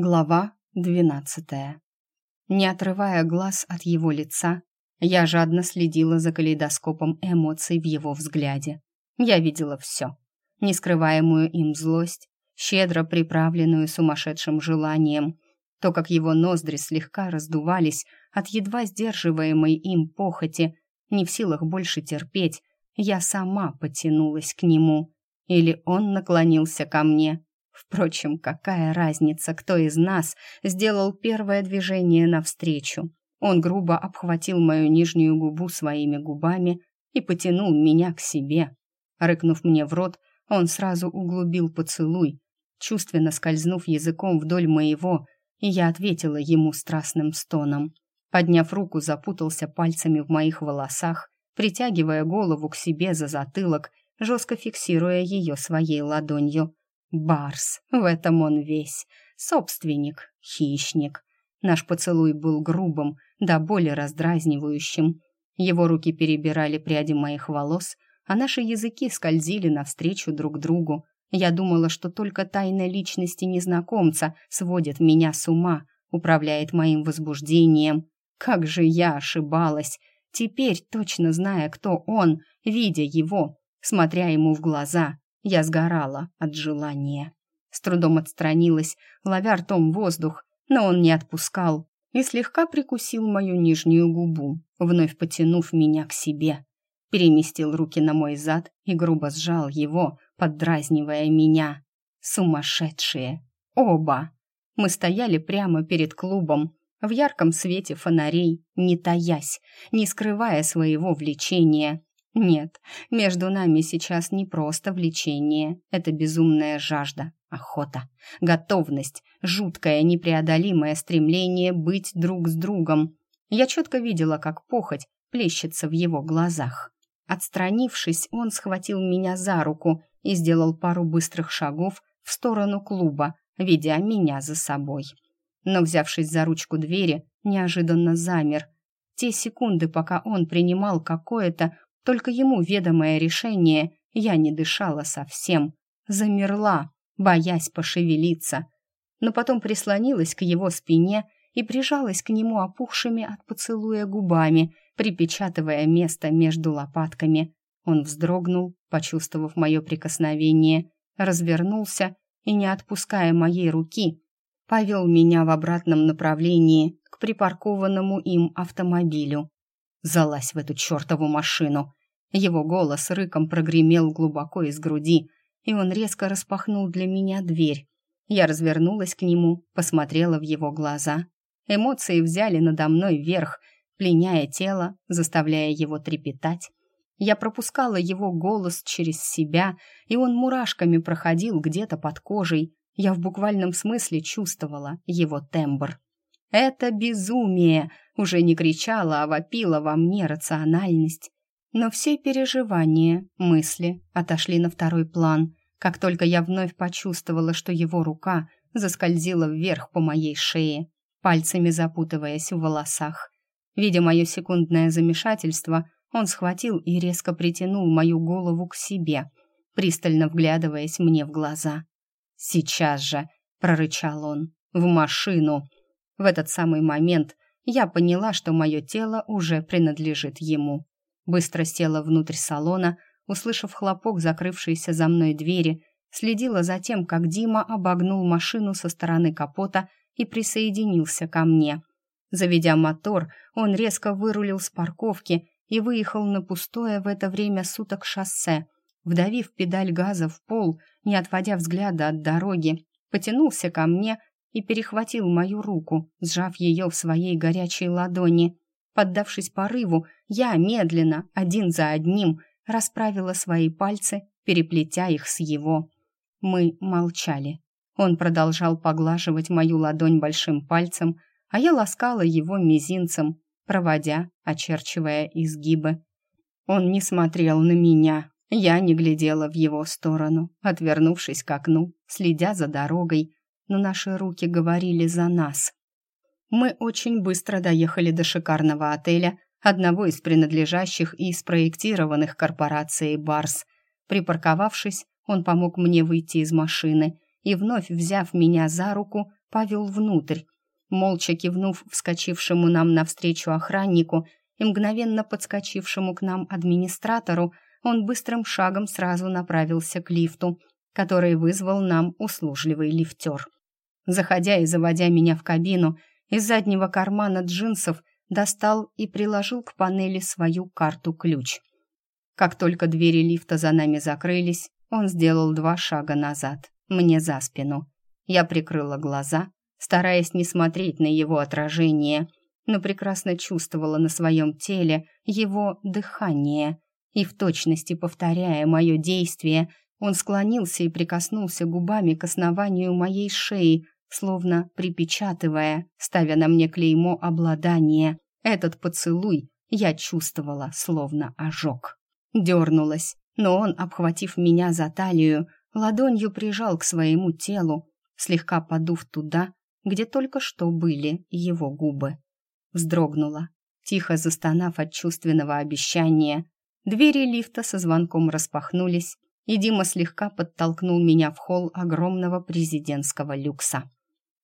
Глава двенадцатая. Не отрывая глаз от его лица, я жадно следила за калейдоскопом эмоций в его взгляде. Я видела все. Нескрываемую им злость, щедро приправленную сумасшедшим желанием, то, как его ноздри слегка раздувались от едва сдерживаемой им похоти, не в силах больше терпеть, я сама потянулась к нему. Или он наклонился ко мне, Впрочем, какая разница, кто из нас сделал первое движение навстречу? Он грубо обхватил мою нижнюю губу своими губами и потянул меня к себе. Рыкнув мне в рот, он сразу углубил поцелуй, чувственно скользнув языком вдоль моего, и я ответила ему страстным стоном. Подняв руку, запутался пальцами в моих волосах, притягивая голову к себе за затылок, жестко фиксируя ее своей ладонью. Барс, в этом он весь. Собственник, хищник. Наш поцелуй был грубым, да более раздразнивающим. Его руки перебирали пряди моих волос, а наши языки скользили навстречу друг другу. Я думала, что только тайна личности незнакомца сводит меня с ума, управляет моим возбуждением. Как же я ошибалась! Теперь, точно зная, кто он, видя его, смотря ему в глаза, я сгорала от желания. С трудом отстранилась, ловя ртом воздух, но он не отпускал и слегка прикусил мою нижнюю губу, вновь потянув меня к себе. Переместил руки на мой зад и грубо сжал его, поддразнивая меня. Сумасшедшие! Оба! Мы стояли прямо перед клубом, в ярком свете фонарей, не таясь, не скрывая своего влечения. Нет, между нами сейчас не просто влечение, это безумная жажда, охота, готовность, жуткое непреодолимое стремление быть друг с другом. Я четко видела, как похоть плещется в его глазах. Отстранившись, он схватил меня за руку и сделал пару быстрых шагов в сторону клуба, ведя меня за собой. Но, взявшись за ручку двери, неожиданно замер. Те секунды, пока он принимал какое-то только ему ведомое решение, я не дышала совсем, замерла, боясь пошевелиться, но потом прислонилась к его спине и прижалась к нему опухшими от поцелуя губами, припечатывая место между лопатками. Он вздрогнул, почувствовав мое прикосновение, развернулся и, не отпуская моей руки, повел меня в обратном направлении к припаркованному им автомобилю. «Залазь в эту чертову машину!» Его голос рыком прогремел глубоко из груди, и он резко распахнул для меня дверь. Я развернулась к нему, посмотрела в его глаза. Эмоции взяли надо мной верх, пленяя тело, заставляя его трепетать. Я пропускала его голос через себя, и он мурашками проходил где-то под кожей. Я в буквальном смысле чувствовала его тембр. Это безумие! Уже не кричала, а вопила во мне рациональность. Но все переживания, мысли отошли на второй план, как только я вновь почувствовала, что его рука заскользила вверх по моей шее, пальцами запутываясь в волосах. Видя мое секундное замешательство, он схватил и резко притянул мою голову к себе, пристально вглядываясь мне в глаза. «Сейчас же!» — прорычал он. «В машину!» В этот самый момент я поняла, что мое тело уже принадлежит ему быстро села внутрь салона, услышав хлопок закрывшейся за мной двери, следила за тем, как Дима обогнул машину со стороны капота и присоединился ко мне. Заведя мотор, он резко вырулил с парковки и выехал на пустое в это время суток шоссе. Вдавив педаль газа в пол, не отводя взгляда от дороги, потянулся ко мне и перехватил мою руку, сжав ее в своей горячей ладони. Поддавшись порыву, я медленно, один за одним, расправила свои пальцы, переплетя их с его. Мы молчали. Он продолжал поглаживать мою ладонь большим пальцем, а я ласкала его мизинцем, проводя, очерчивая изгибы. Он не смотрел на меня, я не глядела в его сторону, отвернувшись к окну, следя за дорогой, но наши руки говорили за нас. Мы очень быстро доехали до шикарного отеля, одного из принадлежащих и спроектированных корпорацией «Барс». Припарковавшись, он помог мне выйти из машины и, вновь взяв меня за руку, повел внутрь. Молча кивнув вскочившему нам навстречу охраннику и мгновенно подскочившему к нам администратору, он быстрым шагом сразу направился к лифту, который вызвал нам услужливый лифтер. Заходя и заводя меня в кабину, из заднего кармана джинсов достал и приложил к панели свою карту-ключ. Как только двери лифта за нами закрылись, он сделал два шага назад, мне за спину. Я прикрыла глаза, стараясь не смотреть на его отражение, но прекрасно чувствовала на своем теле его дыхание. И в точности повторяя мое действие, он склонился и прикоснулся губами к основанию моей шеи, словно припечатывая, ставя на мне клеймо обладания. Этот поцелуй я чувствовала, словно ожог. Дернулась, но он, обхватив меня за талию, ладонью прижал к своему телу, слегка подув туда, где только что были его губы. Вздрогнула, тихо застонав от чувственного обещания. Двери лифта со звонком распахнулись, и Дима слегка подтолкнул меня в холл огромного президентского люкса.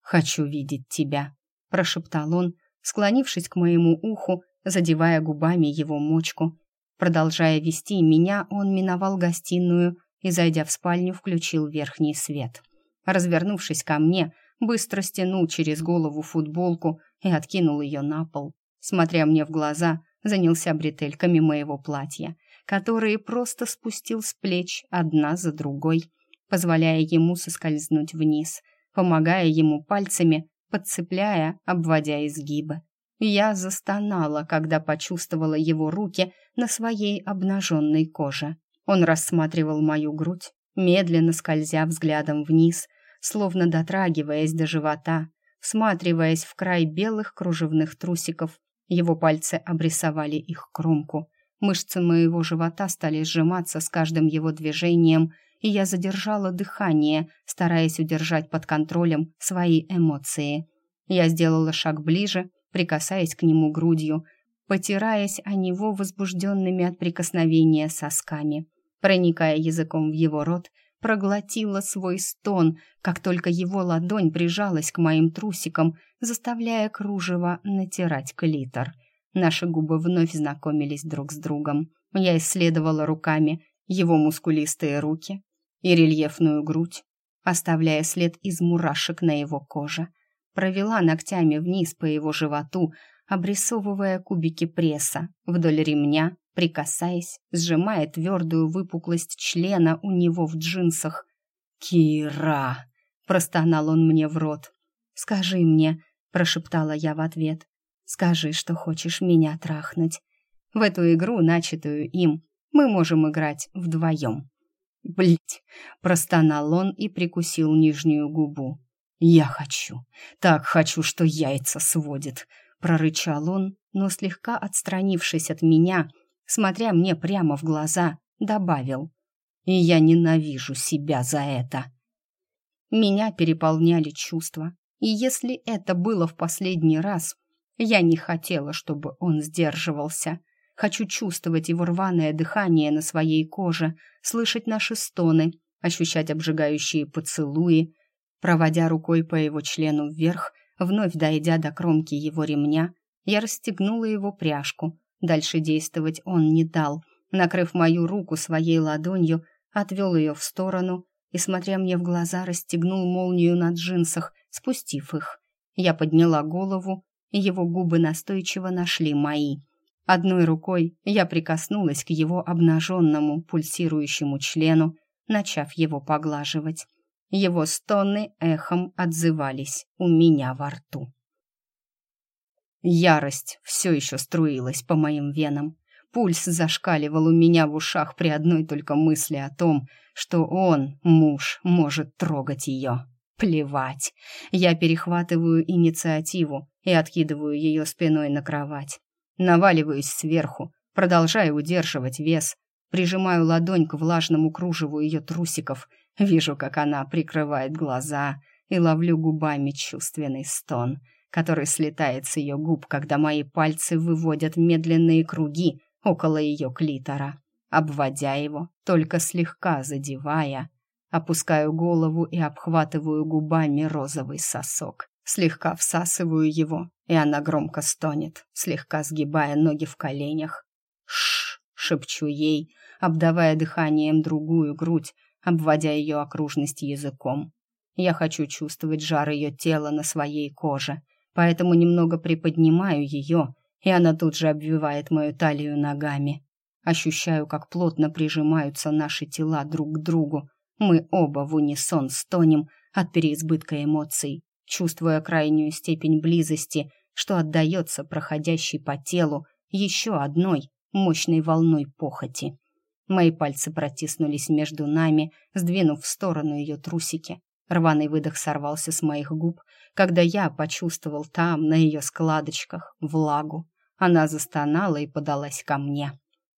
«Хочу видеть тебя», — прошептал он, склонившись к моему уху, задевая губами его мочку. Продолжая вести меня, он миновал гостиную и, зайдя в спальню, включил верхний свет. Развернувшись ко мне, быстро стянул через голову футболку и откинул ее на пол. Смотря мне в глаза, занялся бретельками моего платья, которые просто спустил с плеч одна за другой, позволяя ему соскользнуть вниз — помогая ему пальцами, подцепляя, обводя изгибы. Я застонала, когда почувствовала его руки на своей обнаженной коже. Он рассматривал мою грудь, медленно скользя взглядом вниз, словно дотрагиваясь до живота, всматриваясь в край белых кружевных трусиков. Его пальцы обрисовали их кромку. Мышцы моего живота стали сжиматься с каждым его движением, и я задержала дыхание, стараясь удержать под контролем свои эмоции. Я сделала шаг ближе, прикасаясь к нему грудью, потираясь о него возбужденными от прикосновения сосками. Проникая языком в его рот, проглотила свой стон, как только его ладонь прижалась к моим трусикам, заставляя кружево натирать клитор. Наши губы вновь знакомились друг с другом. Я исследовала руками его мускулистые руки, и рельефную грудь, оставляя след из мурашек на его коже. Провела ногтями вниз по его животу, обрисовывая кубики пресса вдоль ремня, прикасаясь, сжимая твердую выпуклость члена у него в джинсах. «Кира!» — простонал он мне в рот. «Скажи мне», — прошептала я в ответ, — «скажи, что хочешь меня трахнуть. В эту игру, начатую им, мы можем играть вдвоем». Блять, простонал он и прикусил нижнюю губу. Я хочу, так хочу, что яйца сводит, прорычал он, но слегка отстранившись от меня, смотря мне прямо в глаза, добавил: "И я ненавижу себя за это". Меня переполняли чувства, и если это было в последний раз, я не хотела, чтобы он сдерживался. Хочу чувствовать его рваное дыхание на своей коже, слышать наши стоны, ощущать обжигающие поцелуи. Проводя рукой по его члену вверх, вновь дойдя до кромки его ремня, я расстегнула его пряжку. Дальше действовать он не дал. Накрыв мою руку своей ладонью, отвел ее в сторону и, смотря мне в глаза, расстегнул молнию на джинсах, спустив их. Я подняла голову, и его губы настойчиво нашли мои — Одной рукой я прикоснулась к его обнаженному пульсирующему члену, начав его поглаживать. Его стоны эхом отзывались у меня во рту. Ярость все еще струилась по моим венам. Пульс зашкаливал у меня в ушах при одной только мысли о том, что он, муж, может трогать ее. Плевать. Я перехватываю инициативу и откидываю ее спиной на кровать. Наваливаюсь сверху, продолжаю удерживать вес, прижимаю ладонь к влажному кружеву ее трусиков, вижу, как она прикрывает глаза и ловлю губами чувственный стон, который слетает с ее губ, когда мои пальцы выводят медленные круги около ее клитора, обводя его, только слегка задевая, Опускаю голову и обхватываю губами розовый сосок. Слегка всасываю его, и она громко стонет, слегка сгибая ноги в коленях. Шш, шепчу ей, обдавая дыханием другую грудь, обводя ее окружность языком. Я хочу чувствовать жар ее тела на своей коже, поэтому немного приподнимаю ее, и она тут же обвивает мою талию ногами. Ощущаю, как плотно прижимаются наши тела друг к другу. Мы оба в унисон стонем от переизбытка эмоций чувствуя крайнюю степень близости, что отдается проходящей по телу еще одной мощной волной похоти. Мои пальцы протиснулись между нами, сдвинув в сторону ее трусики. Рваный выдох сорвался с моих губ, когда я почувствовал там, на ее складочках, влагу. Она застонала и подалась ко мне.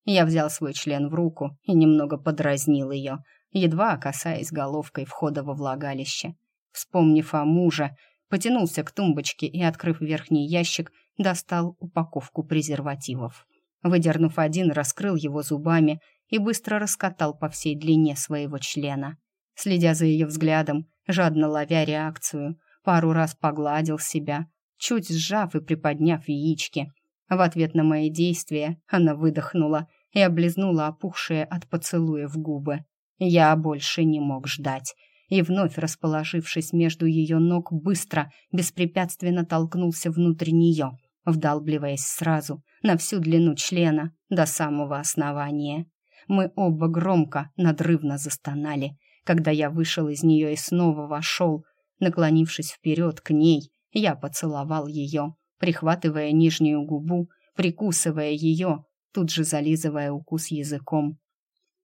Я взял свой член в руку и немного подразнил ее, едва касаясь головкой входа во влагалище. Вспомнив о муже, потянулся к тумбочке и, открыв верхний ящик, достал упаковку презервативов. Выдернув один, раскрыл его зубами и быстро раскатал по всей длине своего члена. Следя за ее взглядом, жадно ловя реакцию, пару раз погладил себя, чуть сжав и приподняв яички. В ответ на мои действия она выдохнула и облизнула опухшие от поцелуев губы. Я больше не мог ждать и, вновь расположившись между ее ног, быстро, беспрепятственно толкнулся внутрь нее, вдалбливаясь сразу на всю длину члена до самого основания. Мы оба громко, надрывно застонали, когда я вышел из нее и снова вошел. Наклонившись вперед к ней, я поцеловал ее, прихватывая нижнюю губу, прикусывая ее, тут же зализывая укус языком.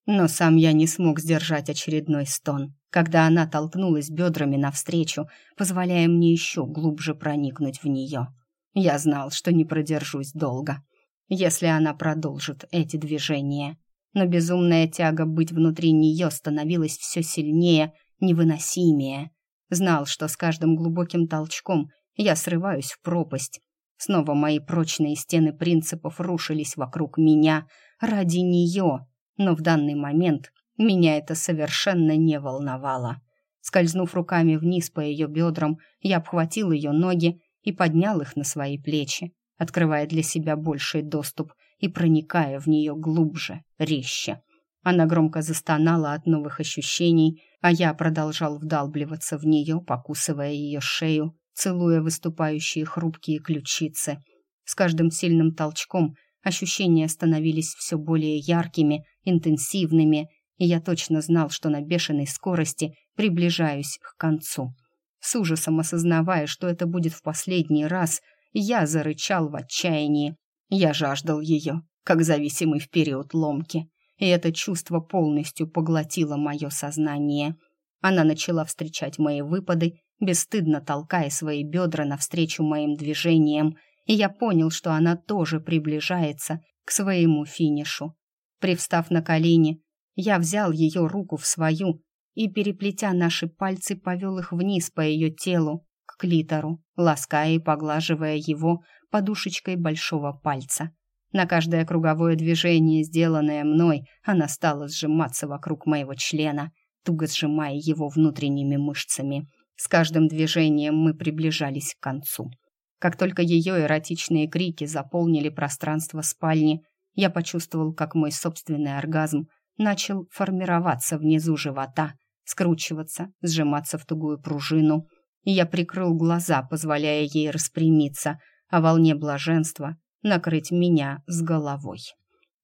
Но сам я не смог сдержать очередной стон когда она толкнулась бедрами навстречу, позволяя мне еще глубже проникнуть в нее. Я знал, что не продержусь долго, если она продолжит эти движения. Но безумная тяга быть внутри нее становилась все сильнее, невыносимее. Знал, что с каждым глубоким толчком я срываюсь в пропасть. Снова мои прочные стены принципов рушились вокруг меня ради нее, но в данный момент меня это совершенно не волновало. Скользнув руками вниз по ее бедрам, я обхватил ее ноги и поднял их на свои плечи, открывая для себя больший доступ и проникая в нее глубже, резче. Она громко застонала от новых ощущений, а я продолжал вдалбливаться в нее, покусывая ее шею, целуя выступающие хрупкие ключицы. С каждым сильным толчком ощущения становились все более яркими, интенсивными и я точно знал, что на бешеной скорости приближаюсь к концу. С ужасом осознавая, что это будет в последний раз, я зарычал в отчаянии. Я жаждал ее, как зависимый в период ломки, и это чувство полностью поглотило мое сознание. Она начала встречать мои выпады, бесстыдно толкая свои бедра навстречу моим движениям, и я понял, что она тоже приближается к своему финишу. Привстав на колени, я взял ее руку в свою и, переплетя наши пальцы, повел их вниз по ее телу, к клитору, лаская и поглаживая его подушечкой большого пальца. На каждое круговое движение, сделанное мной, она стала сжиматься вокруг моего члена, туго сжимая его внутренними мышцами. С каждым движением мы приближались к концу. Как только ее эротичные крики заполнили пространство спальни, я почувствовал, как мой собственный оргазм начал формироваться внизу живота, скручиваться, сжиматься в тугую пружину. Я прикрыл глаза, позволяя ей распрямиться, а волне блаженства накрыть меня с головой.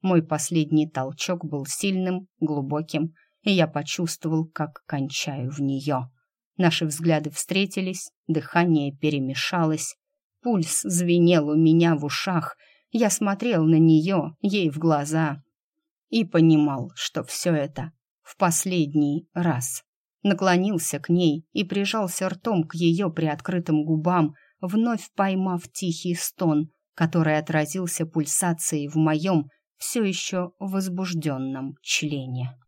Мой последний толчок был сильным, глубоким, и я почувствовал, как кончаю в нее. Наши взгляды встретились, дыхание перемешалось, пульс звенел у меня в ушах, я смотрел на нее, ей в глаза, и понимал, что все это в последний раз. Наклонился к ней и прижался ртом к ее приоткрытым губам, вновь поймав тихий стон, который отразился пульсацией в моем все еще возбужденном члене.